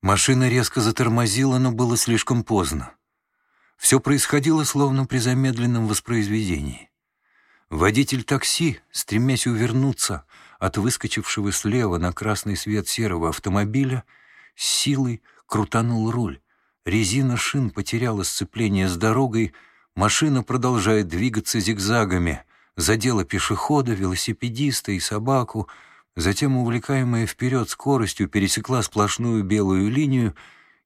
Машина резко затормозила, но было слишком поздно. Все происходило словно при замедленном воспроизведении. Водитель такси, стремясь увернуться от выскочившего слева на красный свет серого автомобиля, с силой крутанул руль. Резина шин потеряла сцепление с дорогой, машина продолжает двигаться зигзагами, задела пешехода, велосипедиста и собаку, затем, увлекаемая вперед скоростью, пересекла сплошную белую линию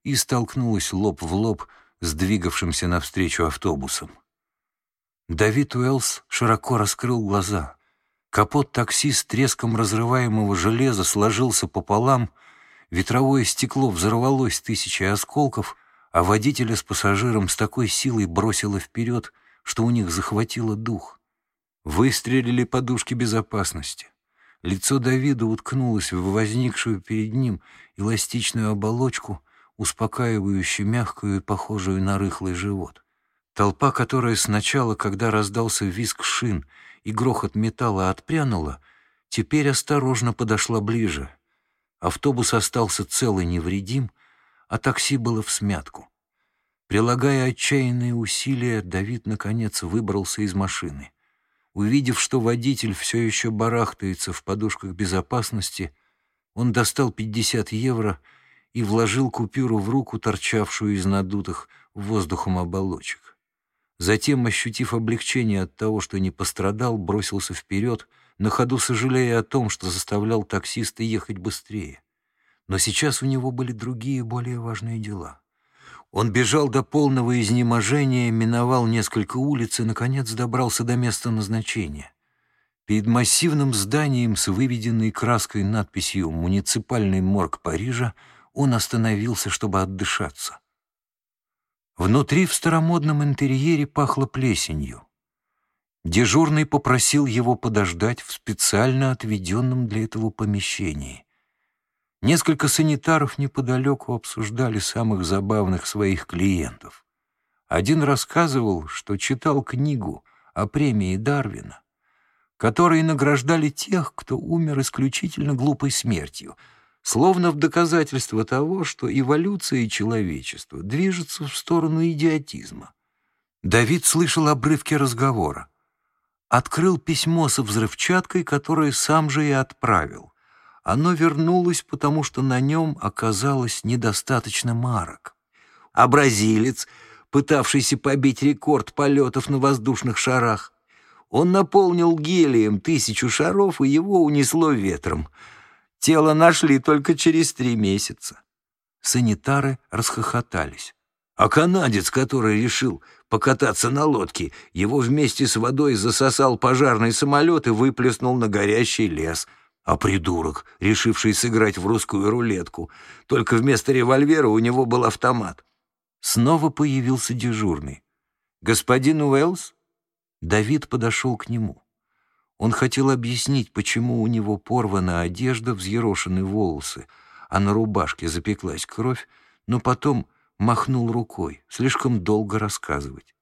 и столкнулась лоб в лоб с двигавшимся навстречу автобусом. Давид Уэллс широко раскрыл глаза. Капот такси с треском разрываемого железа сложился пополам, ветровое стекло взорвалось тысячей осколков, а водителя с пассажиром с такой силой бросило вперед, что у них захватило дух. Выстрелили подушки безопасности. Лицо Давида уткнулось в возникшую перед ним эластичную оболочку, успокаивающую мягкую и похожую на рыхлый живот. Толпа, которая сначала, когда раздался визг шин и грохот металла отпрянула, теперь осторожно подошла ближе. Автобус остался цел и невредим, а такси было в смятку. Прилагая отчаянные усилия, Давид, наконец, выбрался из машины. Увидев, что водитель все еще барахтается в подушках безопасности, он достал 50 евро и вложил купюру в руку, торчавшую из надутых воздухом оболочек. Затем, ощутив облегчение от того, что не пострадал, бросился вперед, на ходу сожалея о том, что заставлял таксиста ехать быстрее. Но сейчас у него были другие, более важные дела. Он бежал до полного изнеможения, миновал несколько улиц и, наконец, добрался до места назначения. Перед массивным зданием с выведенной краской надписью «Муниципальный морг Парижа» он остановился, чтобы отдышаться. Внутри в старомодном интерьере пахло плесенью. Дежурный попросил его подождать в специально отведенном для этого помещении. Несколько санитаров неподалеку обсуждали самых забавных своих клиентов. Один рассказывал, что читал книгу о премии Дарвина, которые награждали тех, кто умер исключительно глупой смертью, словно в доказательство того, что эволюция человечества движется в сторону идиотизма. Давид слышал обрывки разговора. Открыл письмо со взрывчаткой, которое сам же и отправил. Оно вернулось, потому что на нем оказалось недостаточно марок. А бразилец, пытавшийся побить рекорд полетов на воздушных шарах, он наполнил гелием тысячу шаров, и его унесло ветром. Тело нашли только через три месяца. Санитары расхохотались. А канадец, который решил покататься на лодке, его вместе с водой засосал пожарный самолет и выплеснул на горящий лес — а придурок, решивший сыграть в русскую рулетку. Только вместо револьвера у него был автомат. Снова появился дежурный. «Господин Уэллс?» Давид подошел к нему. Он хотел объяснить, почему у него порвана одежда, взъерошены волосы, а на рубашке запеклась кровь, но потом махнул рукой. Слишком долго рассказывать.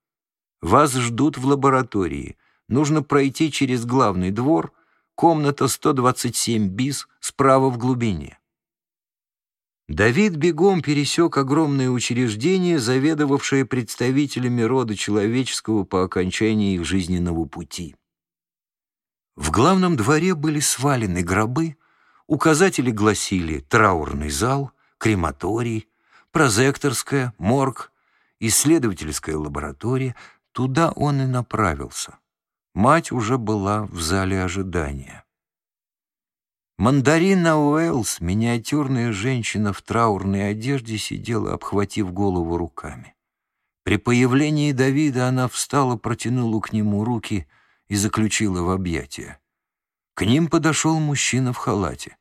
«Вас ждут в лаборатории. Нужно пройти через главный двор», Комната 127 бис справа в глубине. Давид бегом пересек огромное учреждение, заведовавшее представителями рода человеческого по окончании их жизненного пути. В главном дворе были свалены гробы, указатели гласили «траурный зал», «крематорий», «прозекторская», «морг», «исследовательская лаборатория». Туда он и направился. Мать уже была в зале ожидания. Мандарина Уэллс, миниатюрная женщина в траурной одежде, сидела, обхватив голову руками. При появлении Давида она встала, протянула к нему руки и заключила в объятия. К ним подошел мужчина в халате.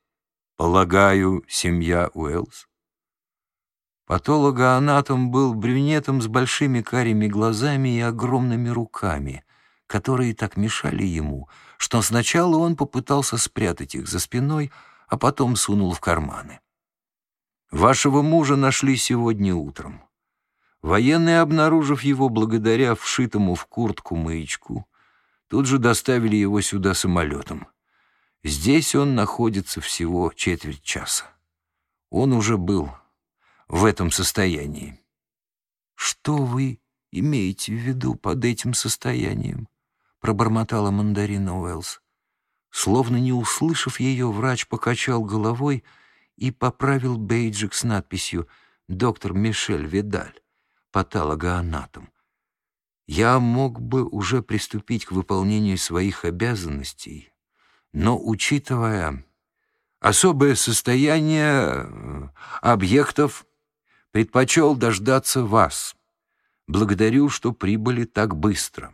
«Полагаю, семья Уэллс?» Патологоанатом был брюнетом с большими карими глазами и огромными руками, которые так мешали ему, что сначала он попытался спрятать их за спиной, а потом сунул в карманы. «Вашего мужа нашли сегодня утром. Военные, обнаружив его благодаря вшитому в куртку маячку, тут же доставили его сюда самолетом. Здесь он находится всего четверть часа. Он уже был. в этом состоянии. «Что вы имеете в виду под этим состоянием?» — пробормотала мандарина Уэллс. Словно не услышав ее, врач покачал головой и поправил бейджик с надписью «Доктор Мишель Видаль, патологоанатом». Я мог бы уже приступить к выполнению своих обязанностей, но, учитывая особое состояние э, объектов, предпочел дождаться вас. Благодарю, что прибыли так быстро.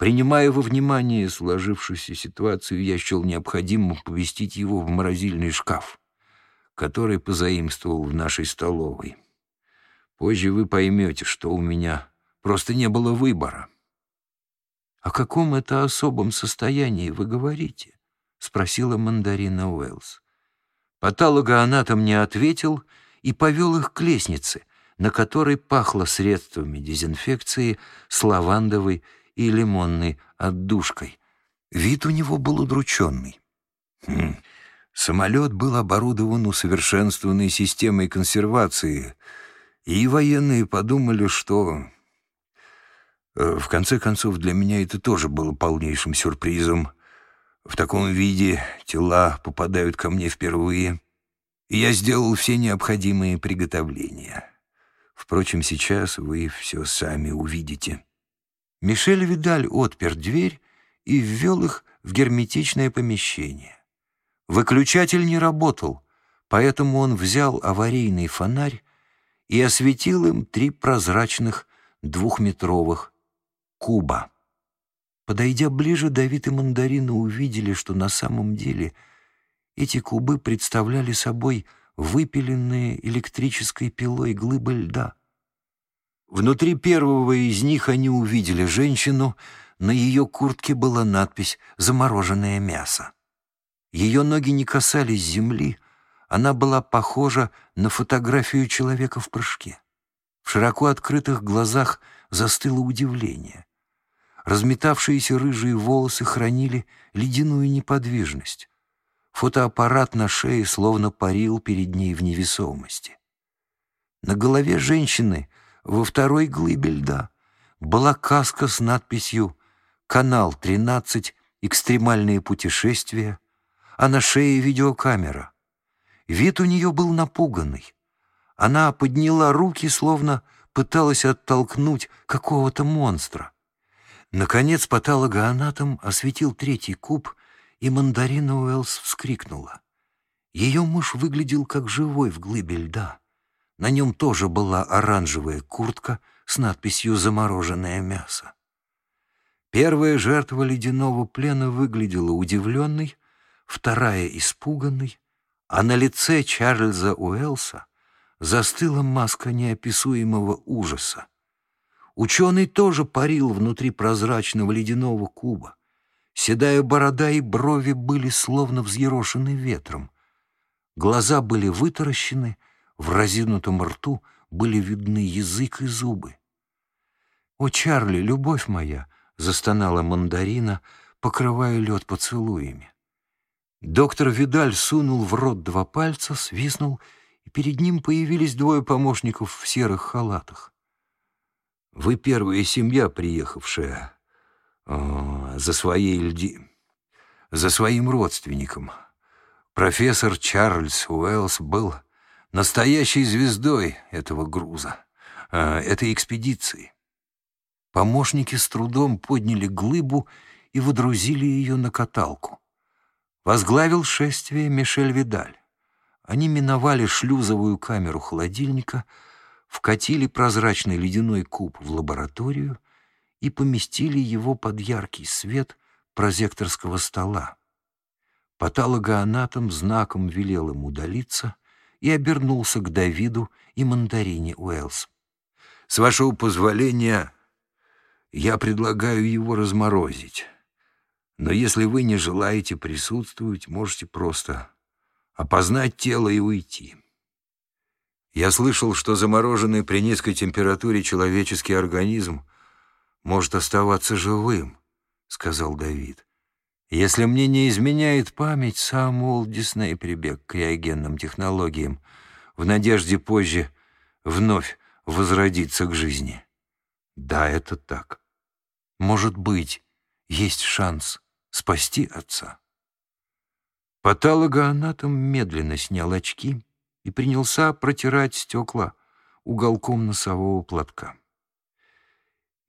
Принимая во внимание сложившуюся ситуацию, я счел необходимым повестить его в морозильный шкаф, который позаимствовал в нашей столовой. Позже вы поймете, что у меня просто не было выбора. «О каком это особом состоянии вы говорите?» — спросила мандарина Уэллс. Патологоанатом не ответил и повел их к лестнице, на которой пахло средствами дезинфекции с лавандовой и лимонной отдушкой. Вид у него был удрученный. Хм. Самолет был оборудован усовершенствованной системой консервации, и военные подумали, что... Э, в конце концов, для меня это тоже было полнейшим сюрпризом. В таком виде тела попадают ко мне впервые, и я сделал все необходимые приготовления. Впрочем, сейчас вы все сами увидите». Мишель Видаль отпер дверь и ввел их в герметичное помещение. Выключатель не работал, поэтому он взял аварийный фонарь и осветил им три прозрачных двухметровых куба. Подойдя ближе, Давид и Мандарина увидели, что на самом деле эти кубы представляли собой выпиленные электрической пилой глыбы льда. Внутри первого из них они увидели женщину, на ее куртке была надпись «Замороженное мясо». Ее ноги не касались земли, она была похожа на фотографию человека в прыжке. В широко открытых глазах застыло удивление. Разметавшиеся рыжие волосы хранили ледяную неподвижность. Фотоаппарат на шее словно парил перед ней в невесомости. На голове женщины — во второй глыбе льда была каска с надписью «Канал 13. Экстремальные путешествия», а на шее видеокамера. Вид у нее был напуганный. Она подняла руки, словно пыталась оттолкнуть какого-то монстра. Наконец патологоанатом осветил третий куб, и мандарина Уэллс вскрикнула. Ее муж выглядел как живой в глыбе льда. На нем тоже была оранжевая куртка с надписью «Замороженное мясо». Первая жертва ледяного плена выглядела удивленной, вторая — испуганной, а на лице Чарльза Уэлса застыла маска неописуемого ужаса. Ученый тоже парил внутри прозрачного ледяного куба. Седая борода и брови были словно взъерошены ветром. Глаза были вытаращены — в разинутом рту были видны язык и зубы. «О, Чарли, любовь моя!» — застонала мандарина, покрывая лед поцелуями. Доктор Видаль сунул в рот два пальца, свистнул, и перед ним появились двое помощников в серых халатах. «Вы первая семья, приехавшая о, за своей льди... за своим родственником. Профессор Чарльз Уэллс был настоящей звездой этого груза, э, этой экспедиции. Помощники с трудом подняли глыбу и водрузили ее на каталку. Возглавил шествие Мишель Видаль. Они миновали шлюзовую камеру холодильника, вкатили прозрачный ледяной куб в лабораторию и поместили его под яркий свет прозекторского стола. Патологоанатом знаком велел им удалиться, и обернулся к Давиду и мандарине Уэллс. «С вашего позволения, я предлагаю его разморозить. Но если вы не желаете присутствовать, можете просто опознать тело и уйти. Я слышал, что замороженный при низкой температуре человеческий организм может оставаться живым», — сказал Давид. Если мне не изменяет память, сам Уолт Дисней прибег к криогенным технологиям в надежде позже вновь возродиться к жизни. Да, это так. Может быть, есть шанс спасти отца. Патологоанатом медленно снял очки и принялся протирать стекла уголком носового платка.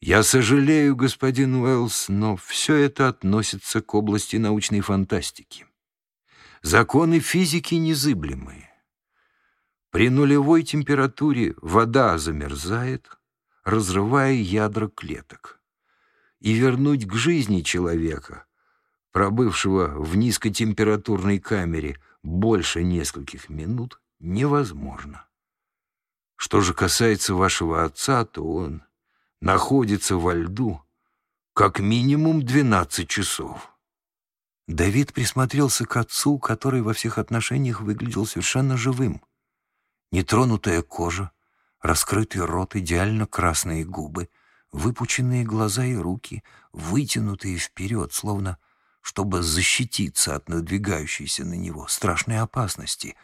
«Я сожалею, господин Уэллс, но все это относится к области научной фантастики. Законы физики незыблемые. При нулевой температуре вода замерзает, разрывая ядра клеток. И вернуть к жизни человека, пробывшего в низкотемпературной камере больше нескольких минут, невозможно. Что же касается вашего отца, то он находится во льду как минимум 12 часов. Давид присмотрелся к отцу, который во всех отношениях выглядел совершенно живым. Нетронутая кожа, раскрытый рот, идеально красные губы, выпученные глаза и руки, вытянутые вперед, словно чтобы защититься от надвигающейся на него страшной опасности.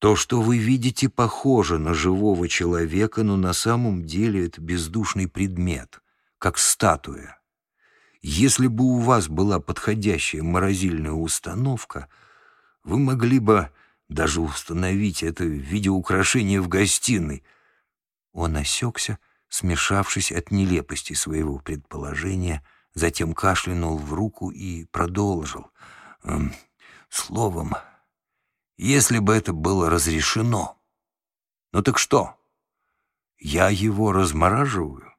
То, что вы видите, похоже на живого человека, но на самом деле это бездушный предмет, как статуя. Если бы у вас была подходящая морозильная установка, вы могли бы даже установить это виде украшения в гостиной. Он осекся, смешавшись от нелепости своего предположения, затем кашлянул в руку и продолжил. Эм, словом, если бы это было разрешено. Ну так что? Я его размораживаю?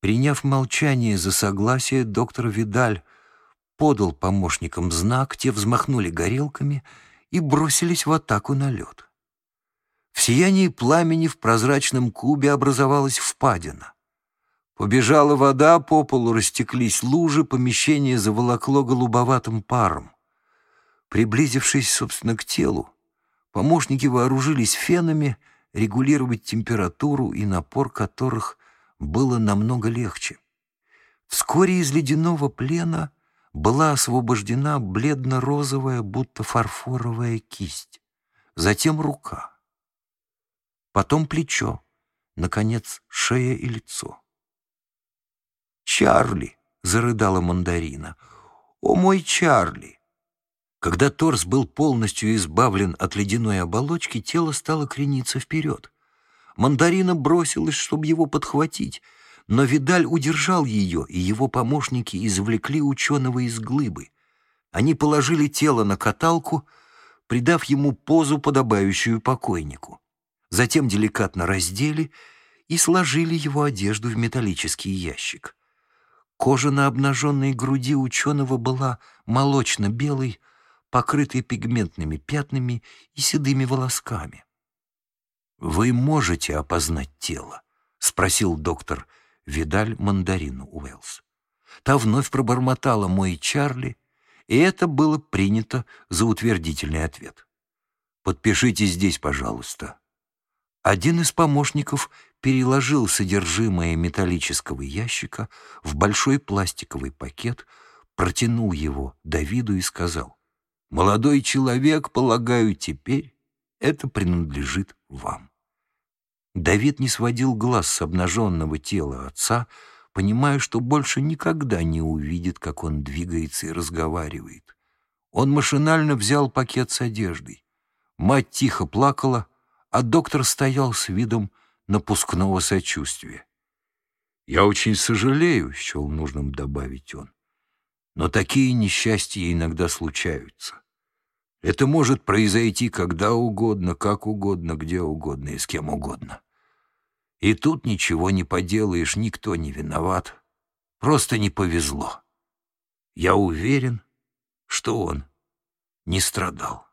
Приняв молчание за согласие, доктор Видаль подал помощникам знак, те взмахнули горелками и бросились в атаку на лед. В сиянии пламени в прозрачном кубе образовалась впадина. Побежала вода, по полу растеклись лужи, помещение заволокло голубоватым паром. Приблизившись, собственно, к телу, помощники вооружились фенами, регулировать температуру и напор которых было намного легче. Вскоре из ледяного плена была освобождена бледно-розовая, будто фарфоровая кисть, затем рука, потом плечо, наконец шея и лицо. «Чарли!» — зарыдала мандарина. «О, мой Чарли!» Когда торс был полностью избавлен от ледяной оболочки, тело стало крениться вперед. Мандарина бросилась, чтобы его подхватить, но Видаль удержал ее, и его помощники извлекли ученого из глыбы. Они положили тело на каталку, придав ему позу, подобающую покойнику. Затем деликатно раздели и сложили его одежду в металлический ящик. Кожа на обнаженной груди ученого была молочно-белой, покрытой пигментными пятнами и седыми волосками. «Вы можете опознать тело?» — спросил доктор Видаль мандарину Уэллс. Та вновь пробормотала «мой Чарли», и это было принято за утвердительный ответ. «Подпишите здесь, пожалуйста». Один из помощников переложил содержимое металлического ящика в большой пластиковый пакет, протянул его Давиду и сказал, «Молодой человек, полагаю, теперь это принадлежит вам». Давид не сводил глаз с обнаженного тела отца, понимая, что больше никогда не увидит, как он двигается и разговаривает. Он машинально взял пакет с одеждой. Мать тихо плакала, а доктор стоял с видом напускного сочувствия. «Я очень сожалею», — счел нужным добавить он. «Но такие несчастья иногда случаются. Это может произойти когда угодно, как угодно, где угодно и с кем угодно. И тут ничего не поделаешь, никто не виноват. Просто не повезло. Я уверен, что он не страдал.